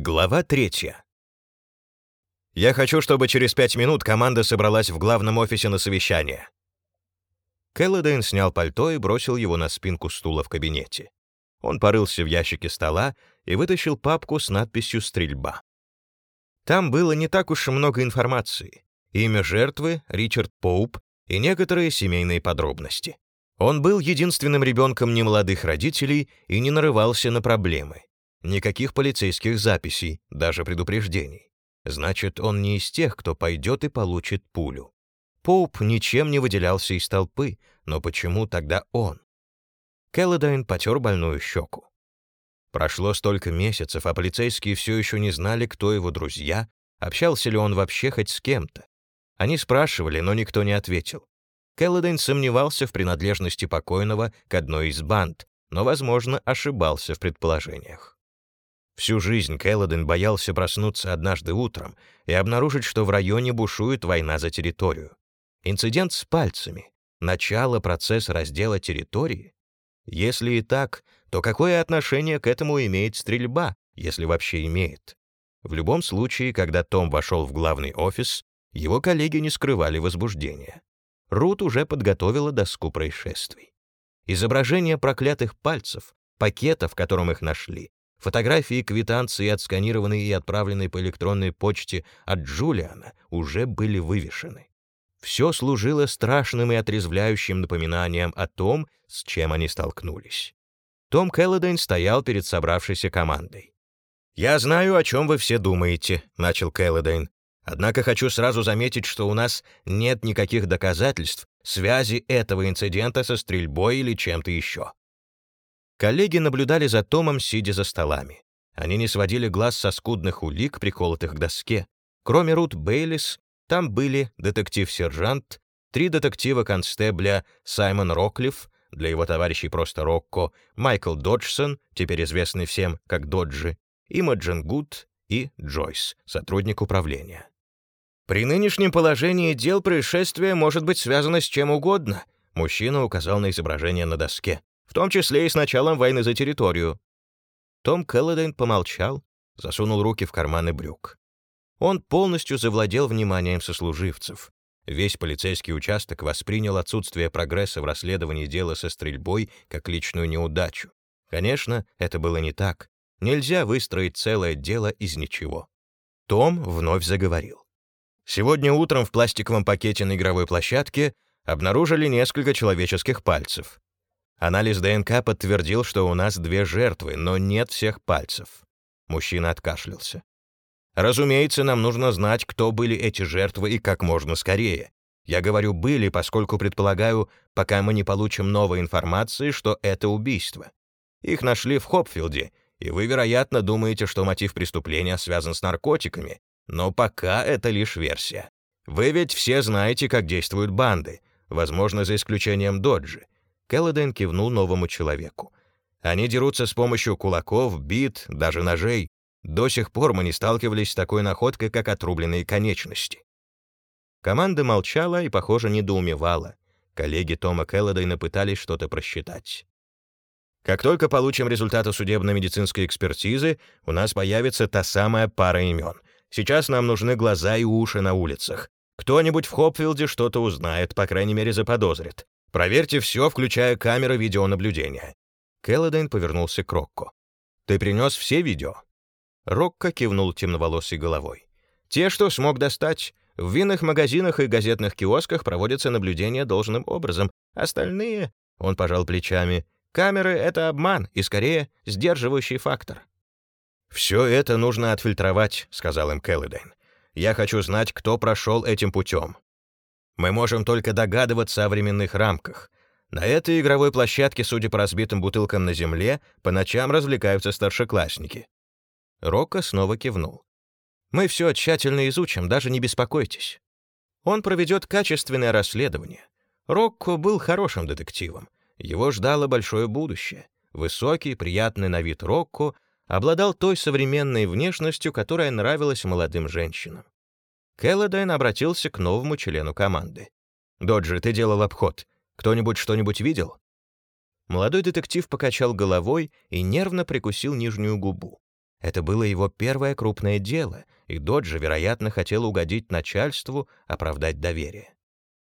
Глава третья. «Я хочу, чтобы через пять минут команда собралась в главном офисе на совещание». Келлодейн снял пальто и бросил его на спинку стула в кабинете. Он порылся в ящике стола и вытащил папку с надписью «Стрельба». Там было не так уж и много информации. Имя жертвы — Ричард Поуп и некоторые семейные подробности. Он был единственным ребенком немолодых родителей и не нарывался на проблемы. Никаких полицейских записей, даже предупреждений. Значит, он не из тех, кто пойдет и получит пулю. Поуп ничем не выделялся из толпы, но почему тогда он? Келлодайн потер больную щеку. Прошло столько месяцев, а полицейские все еще не знали, кто его друзья, общался ли он вообще хоть с кем-то. Они спрашивали, но никто не ответил. Келлодайн сомневался в принадлежности покойного к одной из банд, но, возможно, ошибался в предположениях. Всю жизнь Келлоден боялся проснуться однажды утром и обнаружить, что в районе бушует война за территорию. Инцидент с пальцами, начало процесса раздела территории. Если и так, то какое отношение к этому имеет стрельба, если вообще имеет? В любом случае, когда Том вошел в главный офис, его коллеги не скрывали возбуждения. Рут уже подготовила доску происшествий. Изображения проклятых пальцев, пакета, в котором их нашли, Фотографии квитанции, отсканированные и отправленные по электронной почте от Джулиана, уже были вывешены. Все служило страшным и отрезвляющим напоминанием о том, с чем они столкнулись. Том Келлодейн стоял перед собравшейся командой. «Я знаю, о чем вы все думаете», — начал Келлодейн. «Однако хочу сразу заметить, что у нас нет никаких доказательств связи этого инцидента со стрельбой или чем-то еще. Коллеги наблюдали за Томом, сидя за столами. Они не сводили глаз со скудных улик, приколотых к доске. Кроме Рут Бейлис, там были детектив-сержант, три детектива-констебля Саймон Роклифф, для его товарищей просто Рокко, Майкл Доджсон, теперь известный всем как Доджи, Имаджин Гуд и Джойс, сотрудник управления. При нынешнем положении дел происшествие может быть связано с чем угодно, мужчина указал на изображение на доске в том числе и с началом войны за территорию. Том Келлодейн помолчал, засунул руки в карманы брюк. Он полностью завладел вниманием сослуживцев. Весь полицейский участок воспринял отсутствие прогресса в расследовании дела со стрельбой как личную неудачу. Конечно, это было не так. Нельзя выстроить целое дело из ничего. Том вновь заговорил. Сегодня утром в пластиковом пакете на игровой площадке обнаружили несколько человеческих пальцев. Анализ ДНК подтвердил, что у нас две жертвы, но нет всех пальцев. Мужчина откашлялся. Разумеется, нам нужно знать, кто были эти жертвы и как можно скорее. Я говорю «были», поскольку предполагаю, пока мы не получим новой информации, что это убийство. Их нашли в Хопфилде, и вы, вероятно, думаете, что мотив преступления связан с наркотиками, но пока это лишь версия. Вы ведь все знаете, как действуют банды, возможно, за исключением Доджи. Келлоден кивнул новому человеку. Они дерутся с помощью кулаков, бит, даже ножей. До сих пор мы не сталкивались с такой находкой, как отрубленные конечности. Команда молчала и, похоже, недоумевала. Коллеги Тома Келлодейна пытались что-то просчитать. Как только получим результаты судебно-медицинской экспертизы, у нас появится та самая пара имен. Сейчас нам нужны глаза и уши на улицах. Кто-нибудь в Хопфилде что-то узнает, по крайней мере, заподозрит. Проверьте все, включая камеры видеонаблюдения». Келлодейн повернулся к Рокко. «Ты принес все видео?» Рокко кивнул темноволосой головой. «Те, что смог достать. В винных магазинах и газетных киосках проводятся наблюдения должным образом. Остальные...» — он пожал плечами. «Камеры — это обман и, скорее, сдерживающий фактор». «Все это нужно отфильтровать», — сказал им Келлидейн. «Я хочу знать, кто прошел этим путем. Мы можем только догадываться о временных рамках. На этой игровой площадке, судя по разбитым бутылкам на земле, по ночам развлекаются старшеклассники. Рокко снова кивнул. Мы все тщательно изучим, даже не беспокойтесь. Он проведет качественное расследование. Рокко был хорошим детективом. Его ждало большое будущее. Высокий, приятный на вид Рокко обладал той современной внешностью, которая нравилась молодым женщинам. Келлодайн обратился к новому члену команды. «Доджи, ты делал обход. Кто-нибудь что-нибудь видел?» Молодой детектив покачал головой и нервно прикусил нижнюю губу. Это было его первое крупное дело, и Доджи, вероятно, хотел угодить начальству, оправдать доверие.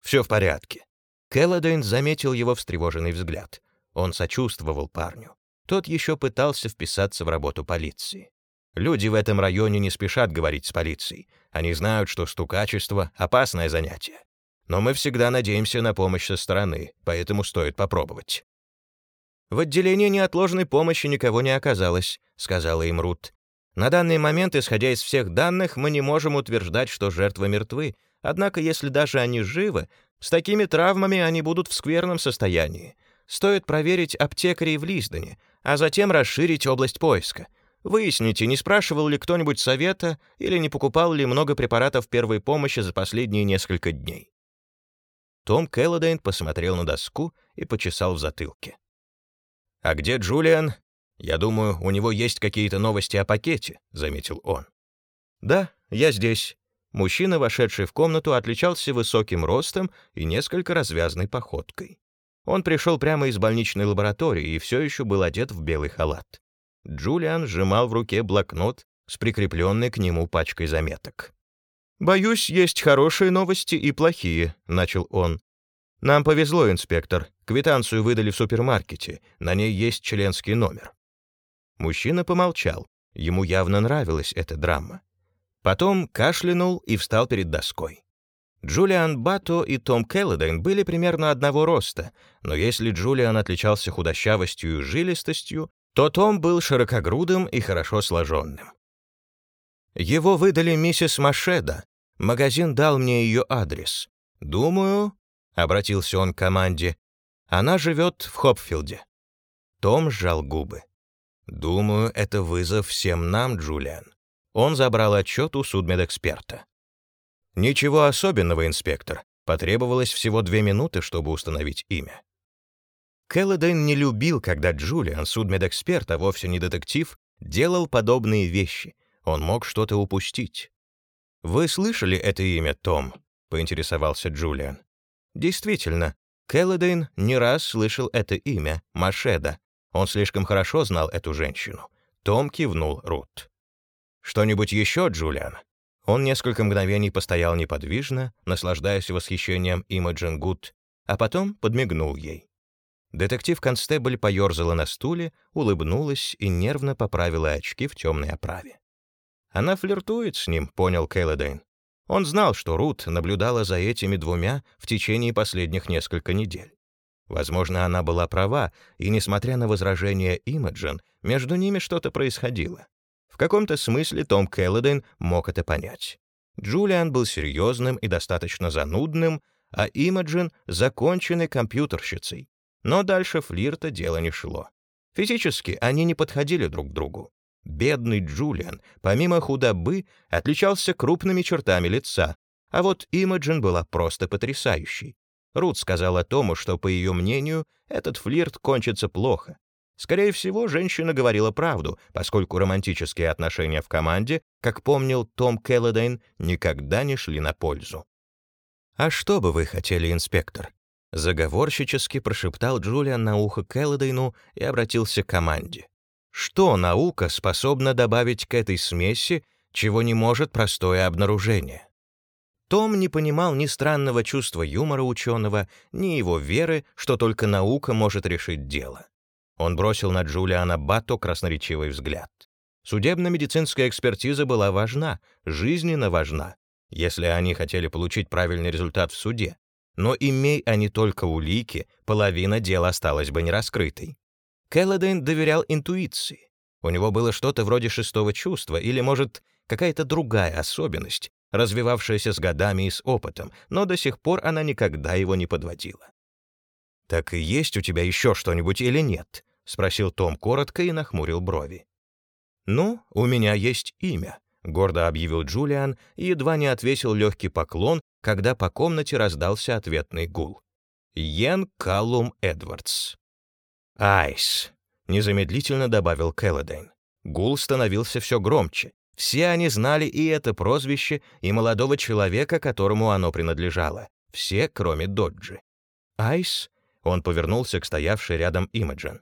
«Все в порядке». Келлодейн заметил его встревоженный взгляд. Он сочувствовал парню. Тот еще пытался вписаться в работу полиции. Люди в этом районе не спешат говорить с полицией. Они знают, что стукачество — опасное занятие. Но мы всегда надеемся на помощь со стороны, поэтому стоит попробовать. «В отделении неотложной помощи никого не оказалось», — сказала им Рут. «На данный момент, исходя из всех данных, мы не можем утверждать, что жертвы мертвы, однако если даже они живы, с такими травмами они будут в скверном состоянии. Стоит проверить аптекарей в Лиздоне, а затем расширить область поиска. Выясните, не спрашивал ли кто-нибудь совета или не покупал ли много препаратов первой помощи за последние несколько дней. Том Келлодейн посмотрел на доску и почесал в затылке. «А где Джулиан? Я думаю, у него есть какие-то новости о пакете», — заметил он. «Да, я здесь». Мужчина, вошедший в комнату, отличался высоким ростом и несколько развязной походкой. Он пришел прямо из больничной лаборатории и все еще был одет в белый халат. Джулиан сжимал в руке блокнот с прикрепленной к нему пачкой заметок. «Боюсь, есть хорошие новости и плохие», — начал он. «Нам повезло, инспектор. Квитанцию выдали в супермаркете. На ней есть членский номер». Мужчина помолчал. Ему явно нравилась эта драма. Потом кашлянул и встал перед доской. Джулиан Бато и Том Келлодейн были примерно одного роста, но если Джулиан отличался худощавостью и жилистостью, то Том был широкогрудым и хорошо сложенным. Его выдали миссис Машеда. Магазин дал мне ее адрес. Думаю, — обратился он к команде, — она живет в Хопфилде. Том сжал губы. Думаю, это вызов всем нам, Джулиан. Он забрал отчет у судмедэксперта. Ничего особенного, инспектор. Потребовалось всего две минуты, чтобы установить имя. Келлодейн не любил, когда Джулиан, судмедэксперт, а вовсе не детектив, делал подобные вещи. Он мог что-то упустить. «Вы слышали это имя, Том?» — поинтересовался Джулиан. «Действительно, Келлодейн не раз слышал это имя, Машеда. Он слишком хорошо знал эту женщину». Том кивнул Рут. «Что-нибудь еще, Джулиан?» Он несколько мгновений постоял неподвижно, наслаждаясь восхищением Имаджин Гуд, а потом подмигнул ей. Детектив-констебль поерзала на стуле, улыбнулась и нервно поправила очки в темной оправе. Она флиртует с ним, понял Кейлодейн. Он знал, что Рут наблюдала за этими двумя в течение последних нескольких недель. Возможно, она была права, и, несмотря на возражения Имаджин, между ними что-то происходило. В каком-то смысле Том Келлодейн мог это понять. Джулиан был серьезным и достаточно занудным, а Имаджин — законченной компьютерщицей, но дальше флирта дело не шло. Физически они не подходили друг к другу. Бедный Джулиан, помимо худобы, отличался крупными чертами лица, а вот Имаджин была просто потрясающей. Рут сказала Тому, что, по ее мнению, этот флирт кончится плохо. Скорее всего, женщина говорила правду, поскольку романтические отношения в команде, как помнил Том Келлодейн, никогда не шли на пользу. «А что бы вы хотели, инспектор?» Заговорщически прошептал Джулиан на ухо Келлодейну и обратился к команде. Что наука способна добавить к этой смеси, чего не может простое обнаружение? Том не понимал ни странного чувства юмора ученого, ни его веры, что только наука может решить дело. Он бросил на Джулиана Батто красноречивый взгляд. Судебно-медицинская экспертиза была важна, жизненно важна, если они хотели получить правильный результат в суде. Но имей они только улики, половина дела осталась бы нераскрытой. Келлодейн доверял интуиции. У него было что-то вроде шестого чувства или, может, какая-то другая особенность, развивавшаяся с годами и с опытом, но до сих пор она никогда его не подводила. «Так и есть у тебя еще что-нибудь или нет?» — спросил Том коротко и нахмурил брови. «Ну, у меня есть имя», — гордо объявил Джулиан и едва не отвесил легкий поклон, когда по комнате раздался ответный гул. Йен Каллум Эдвардс. «Айс», — незамедлительно добавил Келлодейн. Гул становился все громче. Все они знали и это прозвище, и молодого человека, которому оно принадлежало. Все, кроме Доджи. «Айс?» — он повернулся к стоявшей рядом Имаджин.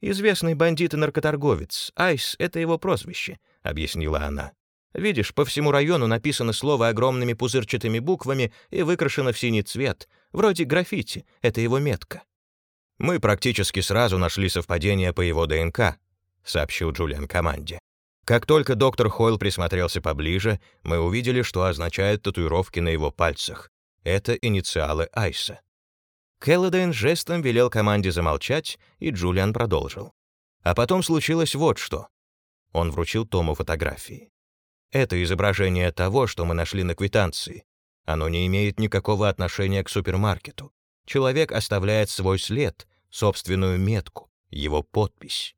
«Известный бандит и наркоторговец. Айс — это его прозвище», — объяснила она. «Видишь, по всему району написано слово огромными пузырчатыми буквами и выкрашено в синий цвет. Вроде граффити. Это его метка». «Мы практически сразу нашли совпадение по его ДНК», — сообщил Джулиан команде. Как только доктор Хойл присмотрелся поближе, мы увидели, что означают татуировки на его пальцах. Это инициалы Айса. Келлодейн жестом велел команде замолчать, и Джулиан продолжил. А потом случилось вот что. Он вручил Тому фотографии. Это изображение того, что мы нашли на квитанции. Оно не имеет никакого отношения к супермаркету. Человек оставляет свой след, собственную метку, его подпись.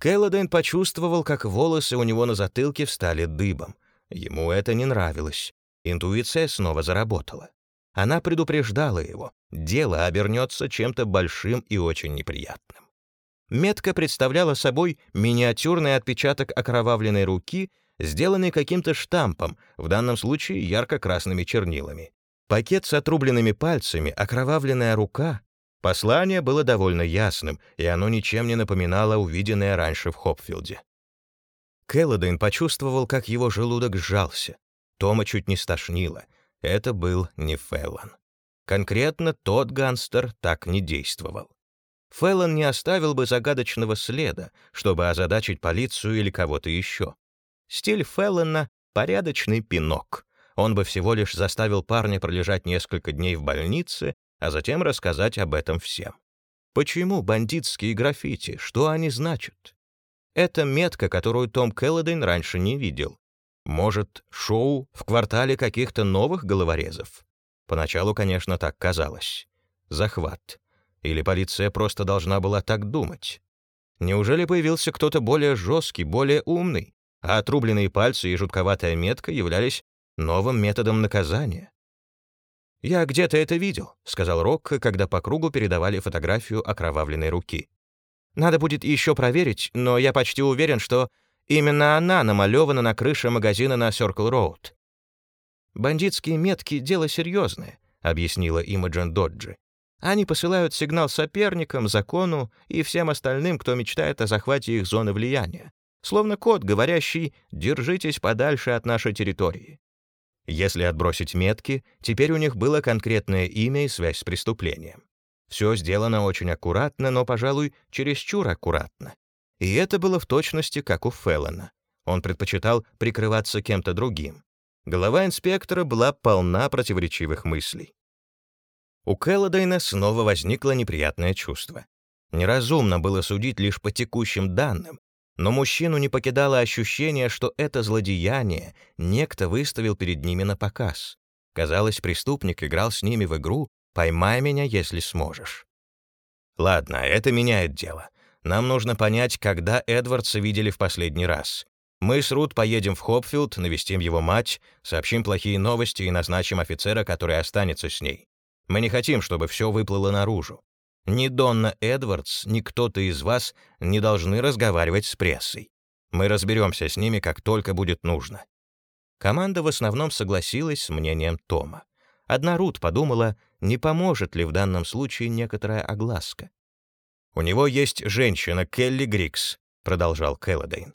Келлодейн почувствовал, как волосы у него на затылке встали дыбом. Ему это не нравилось. Интуиция снова заработала. Она предупреждала его, дело обернется чем-то большим и очень неприятным. Метка представляла собой миниатюрный отпечаток окровавленной руки, сделанный каким-то штампом, в данном случае ярко-красными чернилами. Пакет с отрубленными пальцами, окровавленная рука. Послание было довольно ясным, и оно ничем не напоминало увиденное раньше в Хопфилде. Келлодейн почувствовал, как его желудок сжался. Тома чуть не стошнило. Это был не Феллон. Конкретно тот гангстер так не действовал. Феллон не оставил бы загадочного следа, чтобы озадачить полицию или кого-то еще. Стиль Феллона — порядочный пинок. Он бы всего лишь заставил парня пролежать несколько дней в больнице, а затем рассказать об этом всем. Почему бандитские граффити? Что они значат? Это метка, которую Том Келлодейн раньше не видел. Может, шоу в квартале каких-то новых головорезов? Поначалу, конечно, так казалось. Захват. Или полиция просто должна была так думать? Неужели появился кто-то более жесткий, более умный, а отрубленные пальцы и жутковатая метка являлись новым методом наказания? «Я где-то это видел», — сказал Рокко, когда по кругу передавали фотографию окровавленной руки. «Надо будет еще проверить, но я почти уверен, что Именно она намалевана на крыше магазина на Circle Road. «Бандитские метки — дело серьезное», — объяснила Имаджин Доджи. «Они посылают сигнал соперникам, закону и всем остальным, кто мечтает о захвате их зоны влияния. Словно код, говорящий «держитесь подальше от нашей территории». Если отбросить метки, теперь у них было конкретное имя и связь с преступлением. Все сделано очень аккуратно, но, пожалуй, чересчур аккуратно. И это было в точности как у Феллона. Он предпочитал прикрываться кем-то другим. Голова инспектора была полна противоречивых мыслей. У Келлодейна снова возникло неприятное чувство. Неразумно было судить лишь по текущим данным, но мужчину не покидало ощущение, что это злодеяние некто выставил перед ними на показ. Казалось, преступник играл с ними в игру «поймай меня, если сможешь». Ладно, это меняет дело. Нам нужно понять, когда Эдвардса видели в последний раз. Мы с Рут поедем в Хопфилд, навестим его мать, сообщим плохие новости и назначим офицера, который останется с ней. Мы не хотим, чтобы все выплыло наружу. Ни Донна Эдвардс, ни кто-то из вас не должны разговаривать с прессой. Мы разберемся с ними, как только будет нужно». Команда в основном согласилась с мнением Тома. Одна Рут подумала, не поможет ли в данном случае некоторая огласка. «У него есть женщина, Келли Грикс», — продолжал Келлодейн.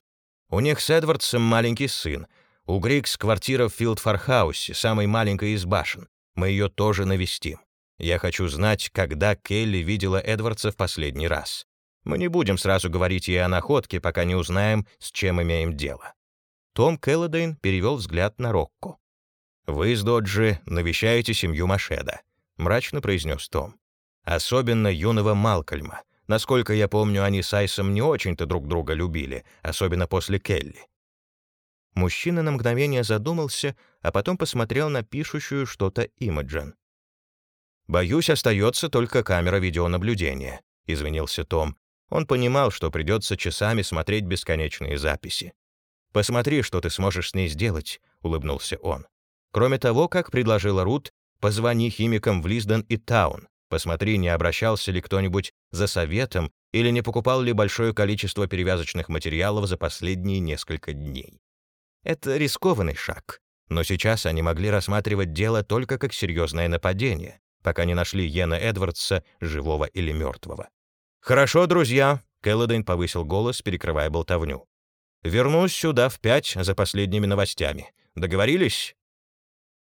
«У них с Эдвардсом маленький сын. У Грикс квартира в Филдфархаусе, самой маленькой из башен. Мы ее тоже навестим. Я хочу знать, когда Келли видела Эдвардса в последний раз. Мы не будем сразу говорить ей о находке, пока не узнаем, с чем имеем дело». Том Келлодейн перевел взгляд на Рокко. «Вы с Доджи навещаете семью Машеда», — мрачно произнес Том. «Особенно юного Малкольма. Насколько я помню, они с Айсом не очень-то друг друга любили, особенно после Келли. Мужчина на мгновение задумался, а потом посмотрел на пишущую что-то Имаджин. «Боюсь, остается только камера видеонаблюдения», — извинился Том. Он понимал, что придется часами смотреть бесконечные записи. «Посмотри, что ты сможешь с ней сделать», — улыбнулся он. Кроме того, как предложила Рут, позвони химикам в Лизден и Таун. Посмотри, не обращался ли кто-нибудь за советом или не покупал ли большое количество перевязочных материалов за последние несколько дней. Это рискованный шаг, но сейчас они могли рассматривать дело только как серьезное нападение, пока не нашли Йена Эдвардса, живого или мертвого. «Хорошо, друзья», — Келлодейн повысил голос, перекрывая болтовню. «Вернусь сюда в пять за последними новостями. Договорились?»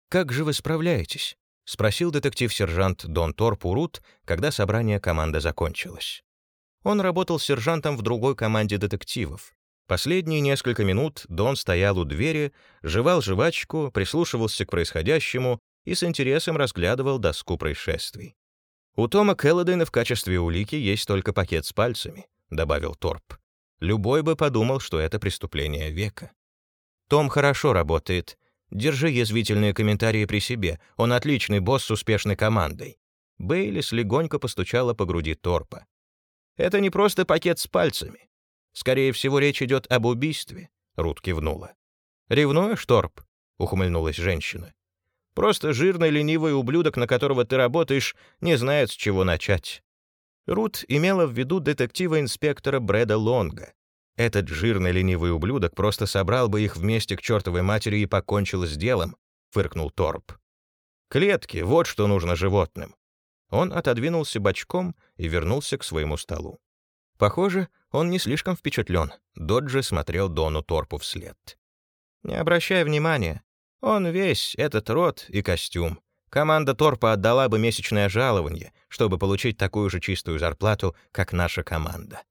«Как же вы справляетесь?» — спросил детектив-сержант Дон Торпурут, когда собрание команды закончилось. Он работал сержантом в другой команде детективов. Последние несколько минут Дон стоял у двери, жевал жвачку, прислушивался к происходящему и с интересом разглядывал доску происшествий. «У Тома Келлодейна в качестве улики есть только пакет с пальцами», — добавил Торп. «Любой бы подумал, что это преступление века». «Том хорошо работает. Держи язвительные комментарии при себе. Он отличный босс с успешной командой». Бейлис легонько постучала по груди Торпа. «Это не просто пакет с пальцами. Скорее всего, речь идет об убийстве», — Рут кивнула. «Ревнуешь, Торп?» — ухмыльнулась женщина. Просто жирный ленивый ублюдок, на которого ты работаешь, не знает, с чего начать. Рут имела в виду детектива-инспектора Брэда Лонга. Этот жирный ленивый ублюдок просто собрал бы их вместе к чертовой матери и покончил с делом, фыркнул Торп. Клетки — вот что нужно животным. Он отодвинулся бочком и вернулся к своему столу. Похоже, он не слишком впечатлен. Доджи смотрел Дону Торпу вслед. «Не обращай внимания. Он весь, этот рот и костюм. Команда Торпа отдала бы месячное жалование, чтобы получить такую же чистую зарплату, как наша команда.